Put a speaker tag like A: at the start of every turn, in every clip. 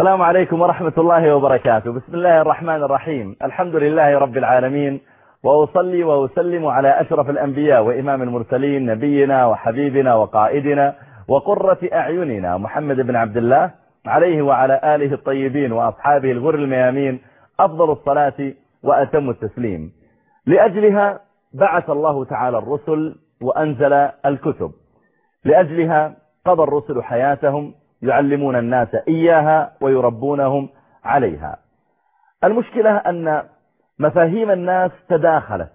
A: السلام عليكم ورحمة الله وبركاته. بسم الله الرحمن الرحيم. الحمد لله رب العالمين. وأصلي وأسلم على أشرف الأنبياء وإمام المرسلين نبينا وحبيبنا وقائدنا وقرة أعيننا محمد بن عبد الله عليه وعلى آله الطيبين وأصحابه الغر الميامين أفضل الصلاة وأتم التسليم. لأجلها بعث الله تعالى الرسل وأنزل الكتب. لأجلها قضى الرسل حياتهم يعلمون الناس إياها ويربونهم عليها. المشكلة أن مفاهيم الناس تداخلت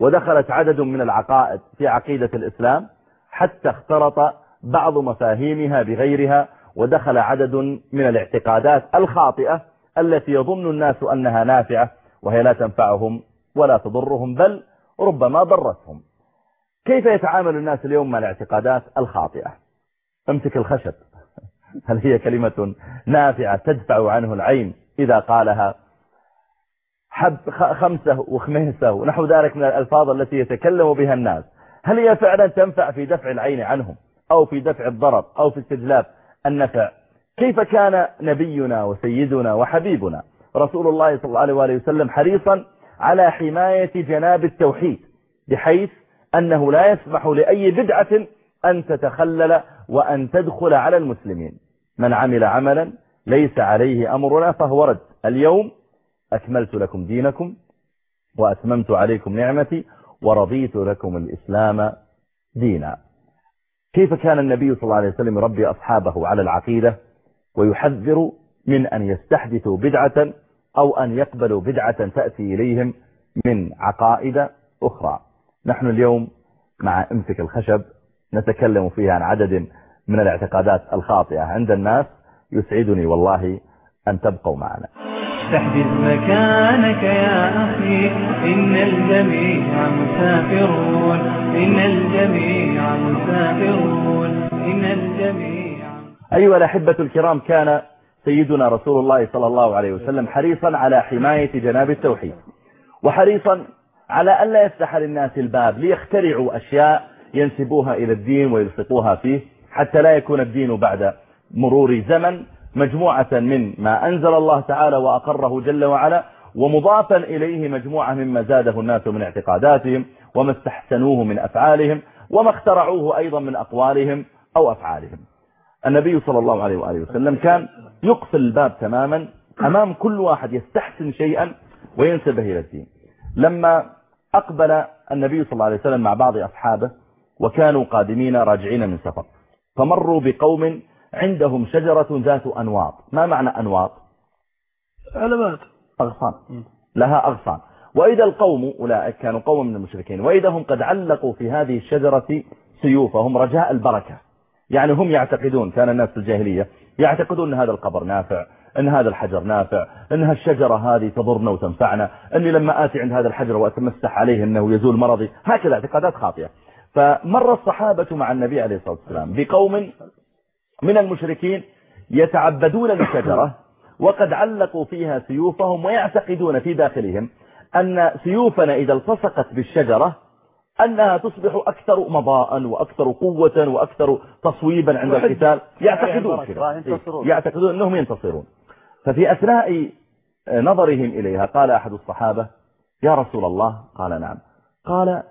A: ودخلت عدد من العقائد في عقيدة الإسلام حتى اختلط بعض مفاهيمها بغيرها ودخل عدد من الاعتقادات الخاطئة التي يظن الناس أنها نافعة وهي لا تنفعهم ولا تضرهم بل ربما ضرتهم. كيف يتعامل الناس اليوم مع الاعتقادات الخاطئة؟ امسك الخشب. هل هي كلمة نافعة تدفع عنه العين إذا قالها؟ حب خمسة وخميسة ونحو ذلك من الألفاظ التي يتكلم بها الناس. هل هي فعلا تنفع في دفع العين عنهم أو في دفع الضرر أو في استجلاب النفع؟ كيف كان نبينا وسيدنا وحبيبنا رسول الله صلى الله عليه وسلم حريصا على حماية جناب التوحيد بحيث أنه لا يسمح لأي بدعة أن تتخلل وأن تدخل على المسلمين. من عمل عملا ليس عليه أمرنا فهو رد. اليوم أكملت لكم دينكم وأتممت عليكم نعمتي ورضيت لكم الإسلام دينا. كيف كان النبي صلى الله عليه وسلم يربي أصحابه على العقيدة ويحذر من أن يستحدثوا بدعة أو أن يقبلوا بدعة تأتي إليهم من عقائد أخرى؟ نحن اليوم مع امسك الخشب نتكلم فيها عن عدد من الاعتقادات الخاطئة. عند الناس يسعدني والله أن تبقوا معنا.
B: تحدث مكانك يا أخي إن الجميع مسافرون. إن الجميع مسافرون. إن الجميع
A: أيها الأحبة الكرام كان سيدنا رسول الله صلى الله عليه وسلم حريصا على حماية جناب التوحيد وحريصا على أن لا يفتح للناس الباب ليخترعوا أشياء ينسبوها إلى الدين ويلصقوها فيه حتى لا يكون الدين بعد مرور زمن مجموعة من ما أنزل الله تعالى وأقره جل وعلا ومضافا إليه مجموعة مما زاده الناس من اعتقاداتهم وما استحسنوه من أفعالهم وما اخترعوه أيضا من أقوالهم أو أفعالهم. النبي صلى الله عليه وآله وسلم كان يقفل الباب تماما أمام كل واحد يستحسن شيئا وينسبه إلى الدين. لما أقبل النبي صلى الله عليه وسلم مع بعض أصحابه وكانوا قادمين راجعين من سفر. فمروا بقوم عندهم شجرة ذات أنواط. ما معنى أنواط؟
C: علامات
A: أغصان. لها أغصان. وإذا القوم أولئك كانوا قوم من المشركين وإذا هم قد علقوا في هذه الشجرة سيوفهم رجاء البركة. يعني هم يعتقدون كان الناس في الجاهلية يعتقدون أن هذا القبر نافع أن هذا الحجر نافع أن هالشجرة هذه تضرنا وتنفعنا أني لما آتي عند هذا الحجر وأتمسح عليه أنه يزول مرضي هكذا اعتقادات خاطئة. فمر الصحابة مع النبي عليه الصلاة والسلام بقوم من المشركين يتعبدون للشجرة وقد علقوا فيها سيوفهم ويعتقدون في داخلهم أن سيوفنا إذا التصقت بالشجرة أنها تصبح أكثر مضاء وأكثر قوة وأكثر تصويبا عند القتال. يعتقدون كذا. يعتقدون أنهم ينتصرون. ففي أثناء نظرهم إليها قال أحد الصحابة يا رسول الله. قال نعم. قال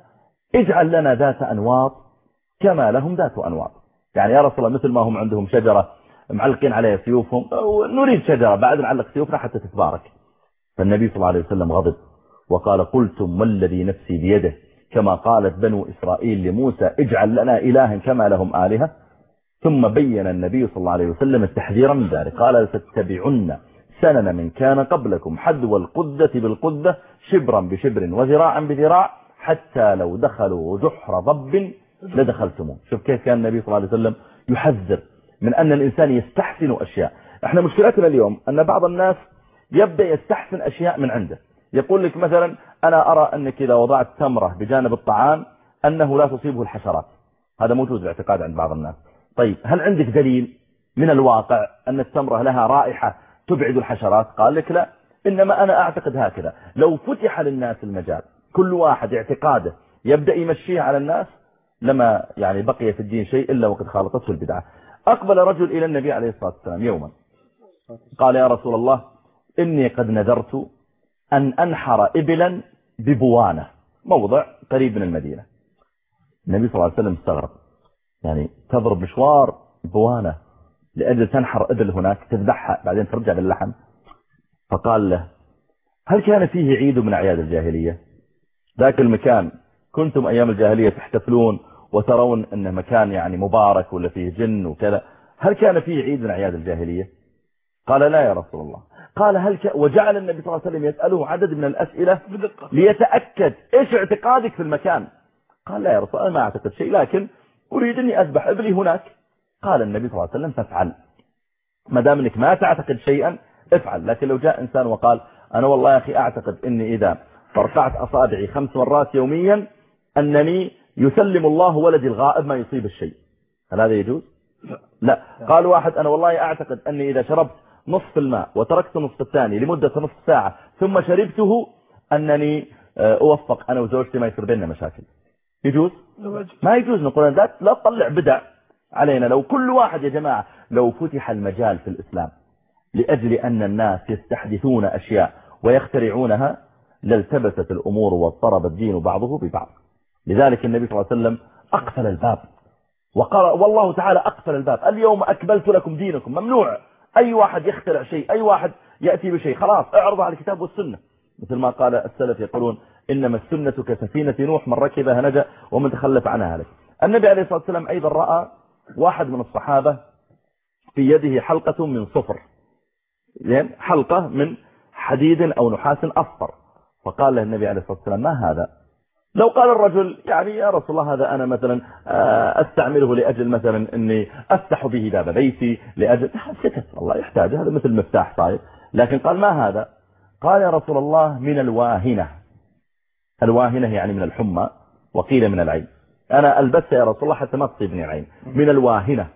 A: اجعل لنا ذات أنواط كما لهم ذات أنواط. يعني يا رسول الله مثل ما هم عندهم شجرة معلقين عليها سيوفهم نريد شجرة بعد نعلق سيوفنا حتى تتبارك. فالنبي صلى الله عليه وسلم غضب وقال قلتم والذي نفسي بيده؟ كما قالت بنو إسرائيل لموسى اجعل لنا إلها كما لهم آلهة. ثم بين النبي صلى الله عليه وسلم التحذير من ذلك. قال ستتبعن سنن من كان قبلكم حدو القدة بالقدة شبرا بشبر وذراعا بذراع حتى لو دخلوا جحر ضب لدخلتموه. شوف كيف كان النبي صلى الله عليه وسلم يحذر من أن الإنسان يستحسن أشياء. إحنا مشكلتنا اليوم أن بعض الناس يبدأ يستحسن أشياء من عنده. يقول لك مثلا أنا أرى أنك إذا وضعت تمرة بجانب الطعام أنه لا تصيبه الحشرات. هذا موجود باعتقاد عند بعض الناس. طيب هل عندك دليل من الواقع أن التمرة لها رائحة تبعد الحشرات؟ قال لك لا. إنما أنا أعتقد هكذا. لو فتح للناس المجال كل واحد اعتقاده يبدأ يمشيه على الناس لما يعني بقي في الدين شيء إلا وقد خالطته البدعة. أقبل رجل إلى النبي عليه الصلاة والسلام يوما. قال يا رسول الله إني قد نذرت أن أنحر إبلا ببوانة. موضع قريب من المدينة. النبي صلى الله عليه وسلم استغرب. يعني تضرب مشوار بوانة لأجل تنحر إبل هناك تذبحها بعدين ترجع باللحم. فقال له هل كان فيه عيد من أعياد الجاهلية؟ ذاك المكان كنتم أيام الجاهلية تحتفلون وترون أنه مكان يعني مبارك ولا فيه جن وكذا. هل كان فيه عيد من أعياد الجاهلية؟ قال لا يا رسول الله. قال هل ك... وجعل النبي صلى الله عليه وسلم يسأله عدد من الأسئلة
C: بدقة.
A: ليتأكد إيش اعتقادك في المكان؟ قال لا يا رسول الله ما أعتقد شيء لكن أريد أني أذبح إبلي هناك. قال النبي صلى الله عليه وسلم فافعل. ما دام إنك ما تعتقد شيئا افعل. لكن لو جاء إنسان وقال أنا والله يا أخي أعتقد أني إذا فرقعت أصابعي خمس مرات يوميا أنني يسلم الله ولدي الغائب ما يصيب الشيء. هل هذا يجوز؟ لا. قال واحد أنا والله أعتقد أني إذا شربت نصف الماء وتركت نصف الثاني لمدة نصف ساعة ثم شربته أنني آه، أوفق أنا وزوجتي ما يصير بيننا مشاكل. يجوز؟ ما يجوز. نقول لا لا تطلع بدع علينا. لو كل واحد يا جماعة لو فتح المجال في الإسلام لأجل أن الناس يستحدثون أشياء ويخترعونها لالتبست الأمور واضطرب الدين بعضه ببعض. لذلك النبي صلى الله عليه وسلم أقفل الباب وقال والله تعالى أقفل الباب. اليوم أكملت لكم دينكم. ممنوع. أي واحد يخترع شيء أي واحد يأتي بشيء. خلاص اعرض على الكتاب والسنة. مثل ما قال السلف يقولون إنما السنة كسفينة نوح من ركبها نجا ومن تخلف عنها هلك النبي عليه الصلاة والسلام أيضا رأى واحد من الصحابة في يده حلقة من صفر. حلقة من حديد أو نحاس أصفر. فقال له النبي عليه الصلاة والسلام ما هذا؟ لو قال الرجل يعني يا رسول الله هذا أنا مثلا آه، أستعمله لأجل مثلا أني أفتح به باب بيتي لأجل سكت الله يحتاج هذا مثل مفتاح صاير. لكن قال ما هذا؟ قال يا رسول الله من الواهنة. الواهنة يعني من الحمى وقيل من العين. أنا ألبسها يا رسول الله حتى ما تصيبني العين من الواهنة.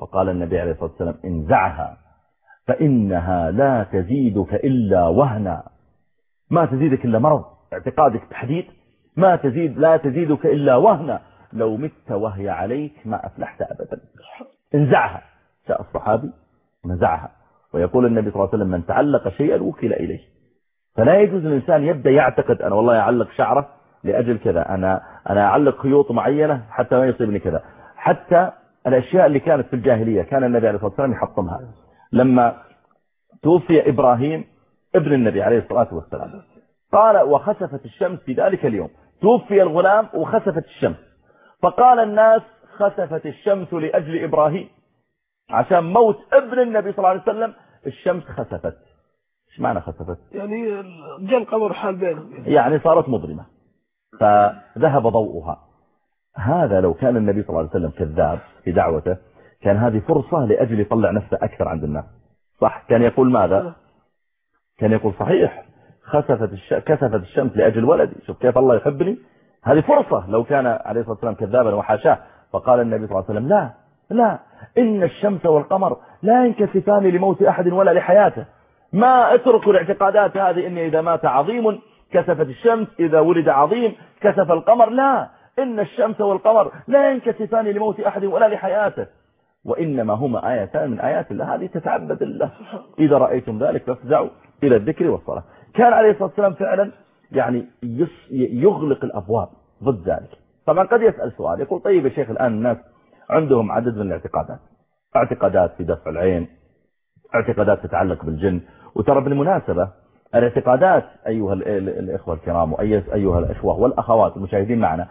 A: فقال النبي عليه الصلاة والسلام انزعها فإنها لا تزيدك إلا وهنا. ما تزيدك إلا مرض اعتقادك تحديد ما تزيد لا تزيدك إلا وهنا لو مت وهي عليك ما أفلحت أبدا. انزعها جاء الصحابي ونزعها. ويقول النبي صلى الله عليه وسلم من تعلق شيئا وكل إليه. فلا يجوز الإنسان يبدأ يعتقد أنا والله أعلق شعرة لأجل كذا أنا أنا أعلق خيوط معينة حتى ما يصيبني كذا. حتى الأشياء اللي كانت في الجاهلية كان النبي عليه الصلاة والسلام يحطمها. لما توفي إبراهيم ابن النبي عليه الصلاة والسلام. قال وخسفت الشمس في ذلك اليوم. توفي الغلام وخسفت الشمس. فقال الناس خسفت الشمس لأجل إبراهيم. عشان موت ابن النبي صلى الله عليه وسلم الشمس خسفت. إيش معنى خسفت؟
C: يعني جاء القمر حال بينهم.
A: يعني صارت مظلمة. فذهب ضوءها هذا لو كان النبي صلى الله عليه وسلم كذاب في دعوته كان هذه فرصة لأجل يطلع نفسه أكثر عند الناس. صح؟ كان يقول ماذا؟ كان يقول صحيح خسفت الش... كسفت الشمس لأجل ولدي. شوف كيف الله يحبني هذه فرصة. لو كان عليه الصلاة والسلام كذابا وحاشاه فقال النبي صلى الله عليه وسلم لا لا. إن الشمس والقمر لا ينكسفان لموت أحد ولا لحياته. ما اتركوا الاعتقادات هذه إن إذا مات عظيم. كسفت الشمس إذا ولد عظيم. كسف القمر لا. إن الشمس والقمر لا ينكسفان لموت أحد ولا لحياته. وإنما هما آيتان من آيات الله هذه تتعبد الله. إذا رأيتم ذلك فافزعوا إلى الذكر والصلاة. كان عليه الصلاة والسلام فعلا يعني يغلق الأبواب ضد ذلك. طبعا قد يسأل سؤال يقول طيب يا شيخ الآن الناس عندهم عدد من الاعتقادات. اعتقادات في دفع العين اعتقادات تتعلق بالجن. وترى بالمناسبة الاعتقادات أيها الإخوة الكرام وأيها الأخوة والأخوات المشاهدين معنا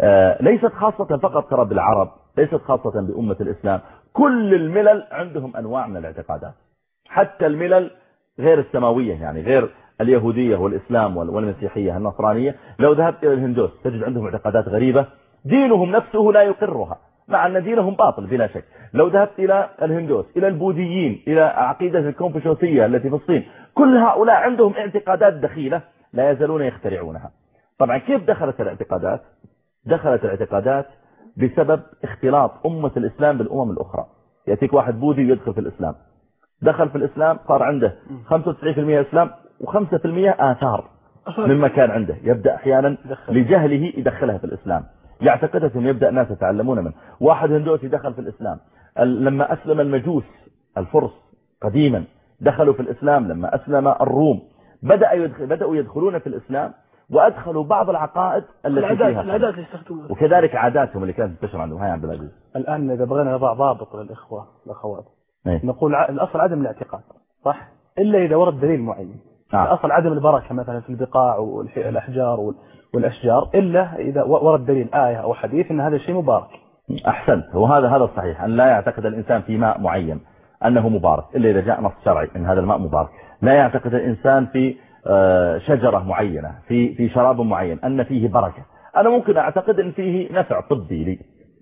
A: آه، ليست خاصة فقط ترى بالعرب ليست خاصة بأمة الإسلام كل الملل عندهم أنواع من الاعتقادات. حتى الملل غير السماوية يعني غير اليهودية والإسلام والمسيحية النصرانية. لو ذهبت إلى الهندوس تجد عندهم اعتقادات غريبة. دينهم نفسه لا يقرها مع أن دينهم باطل بلا شك. لو ذهبت إلى الهندوس إلى البوذيين إلى عقيدة الكونفوشيوسية التي في الصين كل هؤلاء عندهم اعتقادات دخيلة لا يزالون يخترعونها. طبعا كيف دخلت الاعتقادات؟ دخلت الاعتقادات بسبب اختلاط أمة الإسلام بالأمم الأخرى. يأتيك واحد بوذي يدخل في الإسلام. دخل في الإسلام صار عنده 95% إسلام و5% آثار مما كان عنده. يبدأ أحيانا لجهله يدخلها في الإسلام. يعتقد ثم يبدأ الناس يتعلمون منه. واحد هندوسي دخل في الإسلام. لما أسلم المجوس الفرس قديما دخلوا في الإسلام. لما أسلم الروم بدأ يدخل بدأوا يدخلون في الإسلام. وأدخلوا بعض العقائد التي
C: العادات
A: فيها
C: العادات اللي يستخدمونها.
A: وكذلك عاداتهم اللي كانت تنتشر عندهم. هاي عبد العزيز.
D: الآن إذا بغينا نضع ضابط للإخوة والأخوات
A: إيه.
D: نقول الأصل عدم الاعتقاد صح؟ إلا إذا ورد دليل معين.
A: آه.
D: الأصل عدم البركة مثلا في البقاع والأحجار وال- والأشجار إلا إذا ورد دليل آية أو حديث أن هذا الشيء مبارك.
A: أحسنت. وهذا هذا الصحيح أن لا يعتقد الإنسان في ماء معين أنه مبارك إلا إذا جاء نص شرعي أن هذا الماء مبارك. لا يعتقد الإنسان في شجرة معينة في في شراب معين أن فيه بركة. أنا ممكن أعتقد أن فيه نفع طبي لي.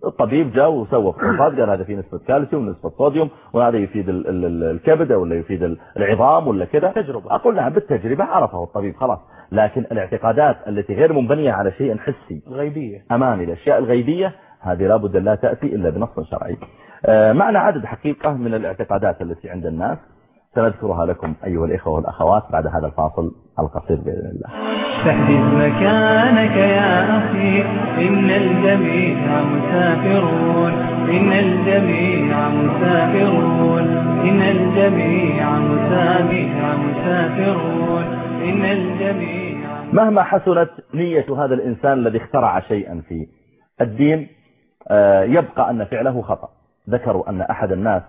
A: الطبيب جاء وسوى فحوصات قال هذا فيه نسبة كالسيوم نسبة صوديوم وهذا يفيد ال- ال- ال- الكبد ولا يفيد ال- العظام ولا كذا.
D: تجربة.
A: أقول نعم بالتجربة عرفه الطبيب خلاص. لكن الاعتقادات التي غير منبنية على شيء حسي
D: غيبية
A: أمامي الأشياء الغيبية هذه لابد لا تأتي إلا بنص شرعي. آه، معنا عدد حقيقة من الاعتقادات التي عند الناس. سنذكرها لكم أيها الإخوة والأخوات بعد هذا الفاصل القصير بإذن الله.
B: فاحجز مكانك يا أخي إن الجميع مسافرون. إن الجميع مسافرون. إن الجميع مسافر مسافرون. إن الجميع
A: مهما حسنت نية هذا الإنسان الذي اخترع شيئا في الدين آه، يبقى أن فعله خطأ. ذكروا أن أحد الناس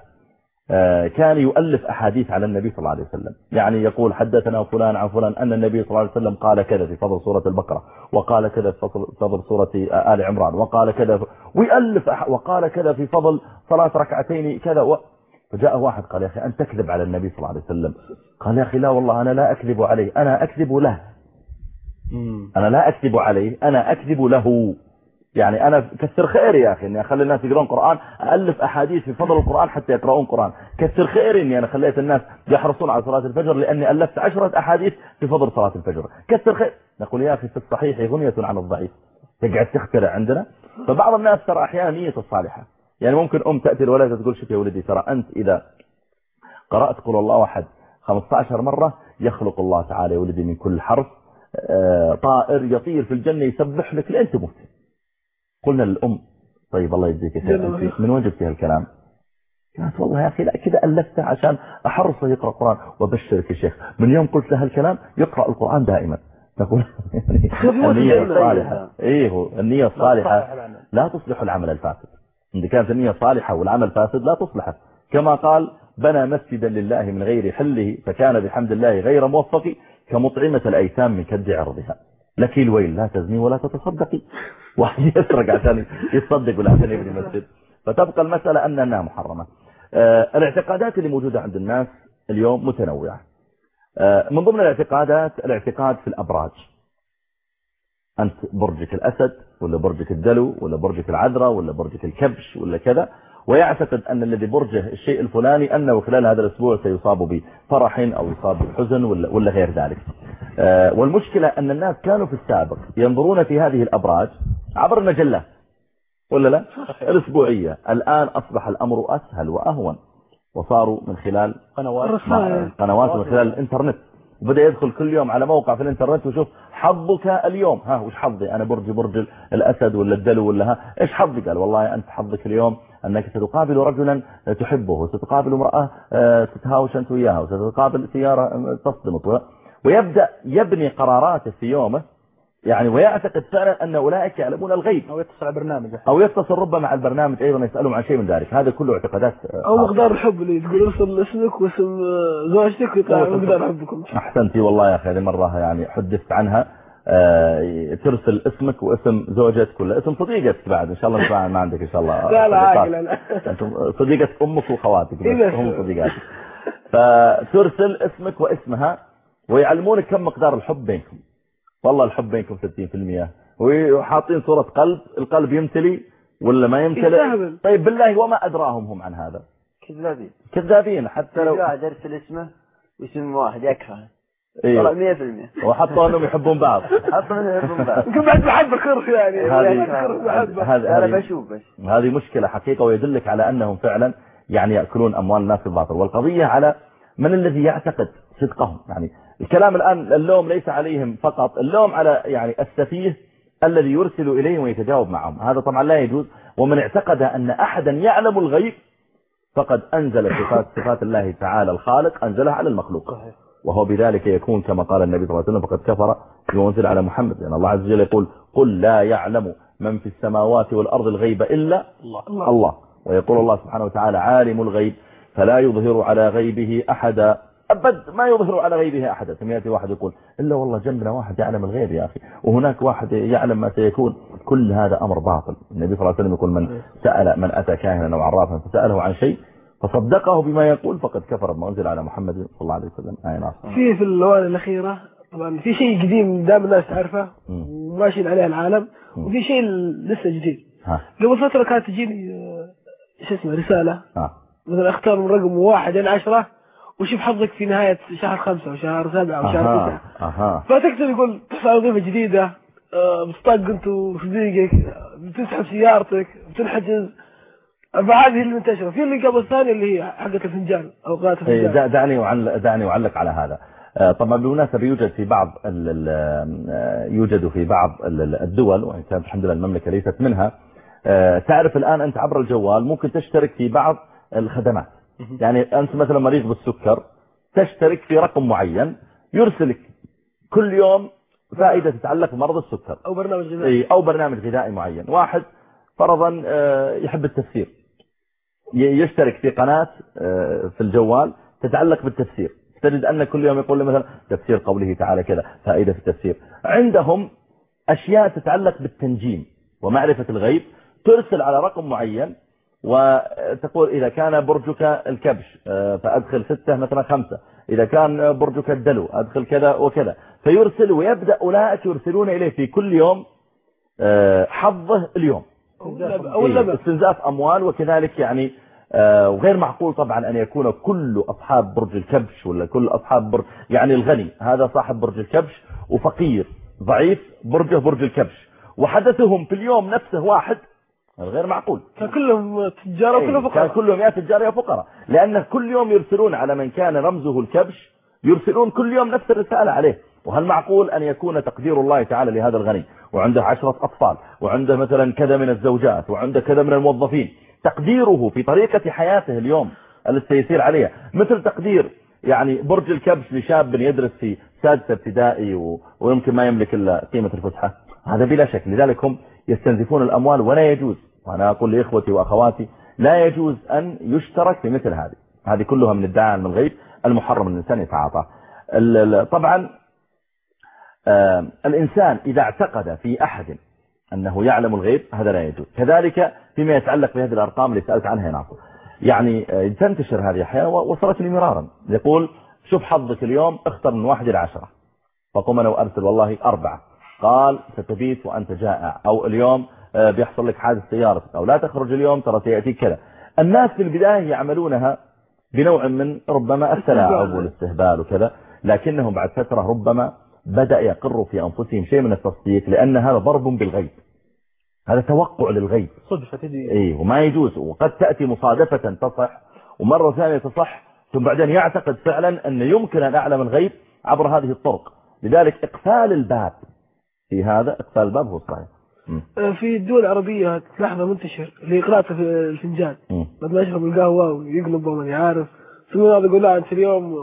A: كان يؤلف أحاديث على النبي صلى الله عليه وسلم. يعني يقول حدثنا فلان عن فلان أن النبي صلى الله عليه وسلم قال كذا في فضل سورة البقرة وقال كذا في فضل- سورة آه، آل عمران وقال كذا ويؤلف وقال كذا في فضل صلاة ركعتين كذا و... فجاء واحد قال يا أخي أنت تكذب على النبي صلى الله عليه وسلم. قال يا أخي لا والله أنا لا أكذب عليه أنا أكذب له. أنا لا أكذب عليه أنا أكذب له. يعني أنا كثر خيري يا أخي أني أخلي الناس يقرون قرآن ألف أحاديث في فضل القرآن حتى يقرؤون قرآن. كثر خيري أني أنا خليت الناس يحرصون على صلاة الفجر لأني ألفت عشرة أحاديث في فضل صلاة الفجر. كثر خير. نقول يا أخي في الصحيح غنية عن الضعيف. تقعد تخترع عندنا؟ فبعض الناس ترى أحيانا نيته الصالحة. يعني ممكن أم تأتي الولد تقول شوف يا ولدي ترى أنت إذا قرأت قل الله أحد 15 مرة يخلق الله تعالى يا ولدي من كل حرف آه، طائر يطير في الجنة يسبح لك لين تموت قلنا للأم طيب الله يجزيك خير. من وين جبتي هالكلام؟ قالت والله يا أخي لا كذا ألفته عشان أحرصه يقرأ القرآن. وبشرك يا شيخ من يوم قلت له هالكلام يقرأ القرآن دائما. يعني النية الصالحة. إيه هو النية الصالحة. لا تصلح العمل الفاسد. إذا كانت النية صالحة والعمل فاسد لا تصلحه. كما قال بنى مسجدا لله من غير حله فكان بحمد الله غير موفق كمطعمة الأيتام من كد عرضها. لك الويل لا تزني ولا تتصدقي. واحد يسرق عشان يتصدق ولا عشان يبني مسجد. فتبقى المسألة أنها محرمة. آه، الاعتقادات اللي موجودة عند الناس اليوم متنوعة. آه، من ضمن الاعتقادات الاعتقاد في الأبراج. أنت برجك الأسد ولا برجك الدلو ولا برجك العذراء ولا برجك الكبش ولا كذا. ويعتقد أن الذي برجه الشيء الفلاني أنه خلال هذا الأسبوع سيصاب بفرح أو يصاب بحزن ولا, ولا غير ذلك. آه، والمشكلة أن الناس كانوا في السابق ينظرون في هذه الأبراج عبر المجلات ولا لا؟ الأسبوعية. الآن أصبح الأمر أسهل وأهون وصاروا من خلال
D: قنوات.
A: قنوات من خلال الإنترنت. وبدأ يدخل كل يوم على موقع في الإنترنت ويشوف حظك اليوم. ها وش حظي؟ أنا برجي برج الأسد ولا الدلو ولا ها؟ إيش حظي؟ قال والله أنت حظك اليوم أنك ستقابل رجلا تحبه وستقابل امرأة آه، تتهاوش أنت وياها وستقابل سيارة آه، تصدمت ويبدأ يبني قراراته في يومه. يعني ويعتقد فعلا أن أولئك يعلمون الغيب.
D: أو يتصل على برنامج
A: أو يتصل ربما مع البرنامج أيضا يسألهم عن شيء من ذلك. هذا كله اعتقادات آه، خاطئة.
C: مقدار الحب اللي تقول ارسل اسمك واسم زوجتك ويطلع مقدار حبكم.
A: أحسنتي والله يا أخي هذه مرة يعني حدثت عنها. ترسل اسمك واسم زوجتك ولا اسم صديقتك بعد. إن شاء الله ما ما عندك إن شاء الله.
C: لا لا
A: صديقات.
C: عاقل لا
A: أنتم صديقة أمك وخواتك. بس.
C: إيه.
A: هم صديقاتك فترسل اسمك واسمها ويعلمونك كم مقدار الحب بينكم. والله الحب بينكم 60% وحاطين صورة قلب. القلب يمتلي ولا ما يمتلي
C: يستهبل.
A: طيب بالله وما أدراهم هم عن هذا.
E: كذابين.
A: كذابين حتى
E: لو واحد ارسل اسمه واسم واحد يكفى طلع 100%
A: وحطوا أنهم يحبون بعض.
E: حط من يحبون بعض.
C: يمكن بعد محبة خرف يعني.
A: هذه هذه أنا
E: بشوف بس
A: هذه مشكلة حقيقة ويدلك على أنهم فعلا يعني يأكلون أموال الناس بالباطل والقضية على من الذي يعتقد صدقهم. يعني الكلام الآن اللوم ليس عليهم فقط. اللوم على يعني السفيه الذي يرسل إليهم ويتجاوب معهم. هذا طبعا لا يجوز. ومن اعتقد أن أحدا يعلم الغيب فقد أنزل صفات صفات الله تعالى الخالق أنزلها على المخلوق.
D: صحيح.
A: وهو بذلك يكون كما قال النبي صلى الله عليه وسلم فقد كفر بما أنزل على محمد. لأن الله عز وجل يقول قل لا يعلم من في السماوات والأرض الغيب إلا
D: الله.
A: الله. ويقول الله سبحانه وتعالى عالم الغيب فلا يظهر على غيبه أحدا. أبد ما يظهر على غيبه أحدا. ثم يأتي واحد يقول إلا والله جنبنا واحد يعلم الغيب يا أخي وهناك واحد يعلم ما سيكون. كل هذا أمر باطل. النبي صلى الله عليه وسلم يقول من سأل من أتى كاهنا أو عرافا فسأله عن شيء فصدقه بما يقول فقد كفر بما أنزل على محمد صلى الله عليه وسلم. آية ناصر
C: في في الأوان الأخيرة طبعا في شيء قديم دائما الناس تعرفه
A: مم.
C: وماشيين عليه العالم. وفي شيء لسه جديد. قبل فترة كانت تجيني آه، شو اسمه رسالة. مثلا أختار من رقم واحد إلى عشرة وشوف حظك في نهاية شهر خمسة أو شهر سبعة أو شهر تسعة. فتكتب يقول تحصل وظيفة جديدة آه، بتطق انت وصديقك آه، بتسحب سيارتك بتنحجز فهذه اللي منتشرة في اللي قبل الثانية اللي هي حقة الفنجان أوقات
A: إيه،
C: الفنجان.
A: دع- دعني وعل- دعني أعلق على هذا. آه، طبعا بالمناسبة يوجد في بعض ال- ال- آه، يوجد في بعض ال- ال- الدول وإن كانت الحمد لله المملكة ليست منها آه، تعرف الآن أنت عبر الجوال ممكن تشترك في بعض الخدمات. يعني أنت مثلا مريض بالسكر تشترك في رقم معين يرسلك كل يوم فائدة تتعلق بمرض السكر.
C: أو برنامج غذائي.
A: إيه، أو برنامج غذائي معين. واحد فرضا يحب التفسير. يشترك في قناة آه، في الجوال تتعلق بالتفسير. تجد أن كل يوم يقول مثلا تفسير قوله تعالى كذا فائدة في التفسير. عندهم أشياء تتعلق بالتنجيم ومعرفة الغيب ترسل على رقم معين وتقول إذا كان برجك الكبش آه، فأدخل ستة مثلا خمسة. إذا كان برجك الدلو أدخل كذا وكذا. فيرسل ويبدأ أولئك يرسلون إليه في كل يوم آه، حظه اليوم.
C: أو
A: إيه، استنزاف أموال وكذلك يعني وغير معقول طبعا أن يكون كل أصحاب برج الكبش ولا كل أصحاب برج يعني الغني هذا صاحب برج الكبش وفقير ضعيف برجه برج الكبش. وحدثهم في اليوم نفسه واحد غير معقول.
C: كان كلهم تجار
A: إيه،
C: وكلهم
A: كان
C: فقراء
A: كلهم يا تجار يا فقراء. لأن كل يوم يرسلون على من كان رمزه الكبش يرسلون كل يوم نفس الرسالة عليه. وهل معقول أن يكون تقدير الله تعالى لهذا الغني؟ وعنده عشرة أطفال وعنده مثلا كذا من الزوجات وعنده كذا من الموظفين. تقديره في طريقة حياته اليوم التي سيسير عليها. مثل تقدير يعني برج الكبش لشاب يدرس في سادسة ابتدائي و... ويمكن ما يملك إلا قيمة الفسحة. هذا بلا شك. لذلك هم يستنزفون الأموال ولا يجوز. وأنا أقول لإخوتي وأخواتي لا يجوز أن يشترك في مثل هذه. هذه كلها من الدعاء من الغيب المحرم الإنسان يتعاطى. طبعا آه، الإنسان إذا اعتقد في أحد أنه يعلم الغيب هذا لا يجوز. كذلك فيما يتعلق بهذه الأرقام اللي سألت عنها ناصر يعني آه، تنتشر هذه أحيانا ووصلتني مرارا يقول شوف حظك اليوم اختر من واحد إلى عشرة. فقم أنا وأرسل والله أربعة. قال ستبيت وأنت جائع. أو اليوم آه، بيحصل لك حادث سيارتك أو لا تخرج اليوم ترى سيأتيك كذا. الناس في البداية يعملونها بنوع من ربما التلاعب
C: استهبال.
A: والاستهبال وكذا. لكنهم بعد فترة ربما بدأ يقر في أنفسهم شيء من التصديق لأن هذا ضرب بالغيب. هذا توقع للغيب.
D: صدفة تجي
A: اي وما يجوز. وقد تأتي مصادفة تصح ومرة ثانية تصح ثم بعدين يعتقد فعلا أن يمكن أن أعلم الغيب عبر هذه الطرق. لذلك إقفال الباب في هذا إقفال الباب هو الصحيح.
C: آه، في الدول العربية تلاحظها منتشر اللي قراءته في الفنجان. بعد ما يشرب القهوة ويقلب ومن يعرف ثم هذا يقول لا أنت اليوم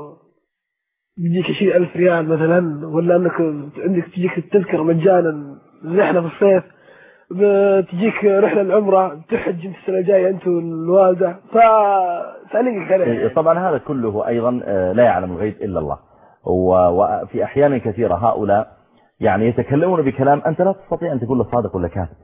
C: بيجيك 20000 ريال مثلا ولا أنك عندك تجيك التذكرة مجانا رحلة في الصيف. بتجيك رحلة العمرة تحج انت السنة الجاية أنت والوالدة. فتعليقك عليه
A: طبعا هذا كله أيضا آه، لا يعلم الغيب إلا الله. وفي أحيان كثيرة هؤلاء يعني يتكلمون بكلام أنت لا تستطيع أن تقول له صادق ولا كاذب.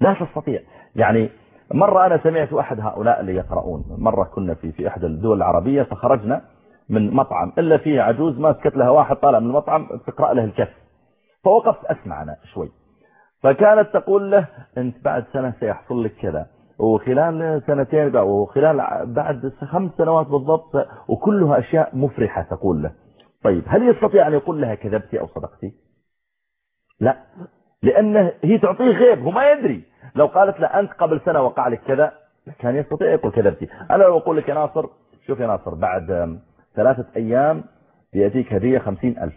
A: لا تستطيع. يعني مرة أنا سمعت أحد هؤلاء اللي يقرؤون. مرة كنا في في إحدى الدول العربية فخرجنا من مطعم. إلا فيه عجوز ماسكت لها واحد طالع من المطعم تقرأ له الكف. فوقفت أسمع أنا شوي. فكانت تقول له أنت بعد سنة سيحصل لك كذا. وخلال سنتين وخلال بعد خمس سنوات بالضبط وكلها أشياء مفرحة تقول له. طيب هل يستطيع أن يقول لها كذبتي أو صدقتي؟ لا. لأنه هي تعطيه غيب هو ما يدري. لو قالت له أنت قبل سنة وقع لك كذا كان يستطيع يقول كذبتي. أنا لو أقول لك يا ناصر شوف يا ناصر بعد ثلاثة أيام بيأتيك هدية خمسين ألف.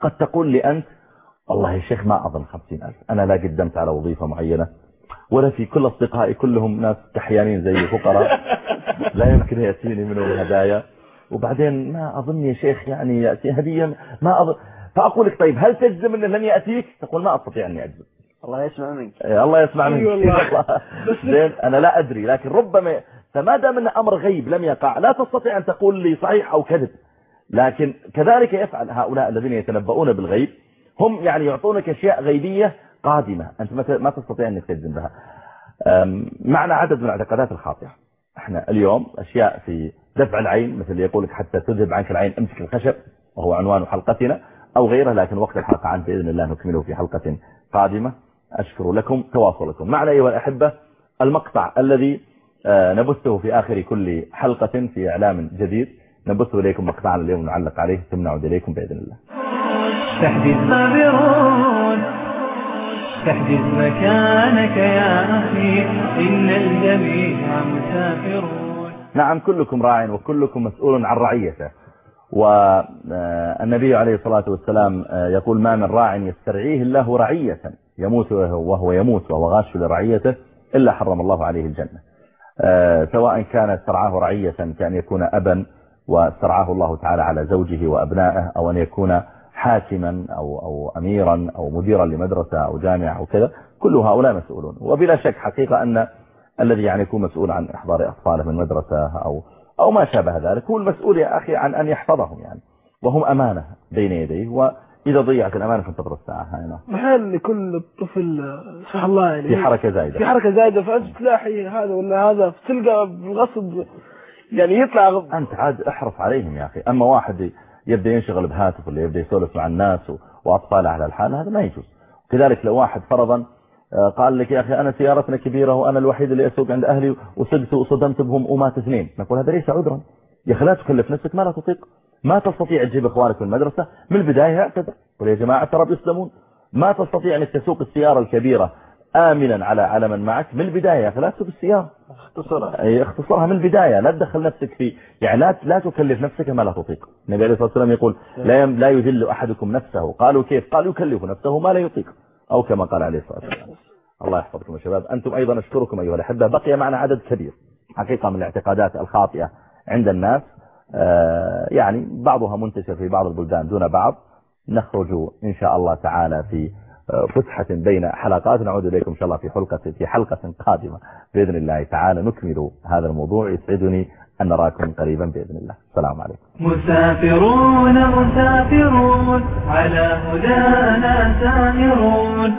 A: قد تقول لي أنت والله يا شيخ ما أظن خمسين ألف. أنا لا قدمت على وظيفة معينة ولا في كل أصدقائي كلهم ناس كحيانين زي فقراء لا يمكن يأتيني منهم هدايا. وبعدين ما أظن يا شيخ يعني يأتي هدية ما أظن. فأقول لك طيب هل تجزم أنه لن يأتيك؟ تقول ما أستطيع أني أجزم.
E: الله يسمع منك.
A: إيه، الله يسمع منك.
C: أي والله.
A: زين أنا لا أدري لكن ربما فما دام أن أمر غيب لم يقع لا تستطيع أن تقول لي صحيح أو كذب. لكن كذلك يفعل هؤلاء الذين يتنبؤون بالغيب. هم يعني يعطونك أشياء غيبية قادمة. أنت ما تستطيع أنك تجزم بها. معنا عدد من الاعتقادات الخاطئة. إحنا اليوم أشياء في دفع العين مثل اللي يقول لك حتى تذهب عنك العين أمسك الخشب وهو عنوان حلقتنا أو غيره لكن وقت الحلقة عن بإذن الله نكمله في حلقة قادمة. أشكر لكم تواصلكم معنا أيها الأحبة المقطع الذي آه، نبثه في آخر كل حلقة في إعلام جديد. نبث إليكم مقطعنا اليوم نعلق عليه ثم نعود إليكم بإذن الله.
B: تحدث خبرون تحدث مكانك يا أخي إن الجميع مسافرون
A: نعم كلكم راع وكلكم مسؤول عن رعيته. والنبي عليه الصلاة والسلام آه، يقول ما من راع يسترعيه الله رعية يموت وهو يموت وهو غاش لرعيته إلا حرم الله عليه الجنة. آه، سواء كان استرعاه رعية كأن يكون أبا واسترعاه الله تعالى على زوجه وأبنائه أو أن يكون حاكما أو, أو أميرا أو مديرا لمدرسة أو جامعة أو كذا كل هؤلاء مسؤولون. وبلا شك حقيقة أن الذي يعني يكون مسؤول عن إحضار أطفاله من مدرسة أو أو ما شابه ذلك هو المسؤول يا أخي عن أن يحفظهم يعني. وهم أمانة بين يديه وإذا ضيعت الأمانة فانتظر الساعة. هنا
C: أحيانا يكون الطفل سبحان الله يعني.
A: في حركة زايدة.
C: في حركة زايدة فأنت تلاحي هذا ولا هذا فتلقى بالغصب يعني يطلع غض
A: أنت عاد احرص عليهم يا أخي. أما واحد يبدأ ينشغل بهاتف ولا يبدأ يسولف مع الناس وأطفاله على الحال هذا ما يجوز. كذلك لو واحد فرضا آه، قال لك يا أخي أنا سيارتنا كبيرة وأنا الوحيد اللي أسوق عند أهلي وصدت وصدمت بهم ومات اثنين نقول هذا ليس عذرا. يا أخي لا تكلف نفسك ما لا تطيق. ما تستطيع تجيب إخوانك من المدرسة. من البداية اعتذر قل يا جماعة ترى بيسلمون. ما تستطيع أنك تسوق السيارة الكبيرة آمنا على على من معك. من البداية يا أخي لا تسوق السيارة.
E: اختصرها
A: أي اختصرها من البداية لا تدخل نفسك في يعني لا لا تكلف نفسك ما لا تطيق. النبي عليه الصلاة والسلام يقول لا لا يذل أحدكم نفسه. قالوا كيف؟ قال يكلف نفسه ما لا يطيق. أو كما قال عليه الصلاة والسلام. الله يحفظكم يا شباب. أنتم أيضا أشكركم أيها الأحبة. بقي معنا عدد كبير. حقيقة من الاعتقادات الخاطئة عند الناس. آه، يعني بعضها منتشر في بعض البلدان دون بعض. نخرج إن شاء الله تعالى في فسحة بين حلقات. نعود إليكم إن شاء الله في حلقة في حلقة قادمة. بإذن الله تعالى نكمل هذا الموضوع. يسعدني أن نراكم قريبا بإذن الله. السلام عليكم.
B: مسافرون مسافرون على هدانا سائرون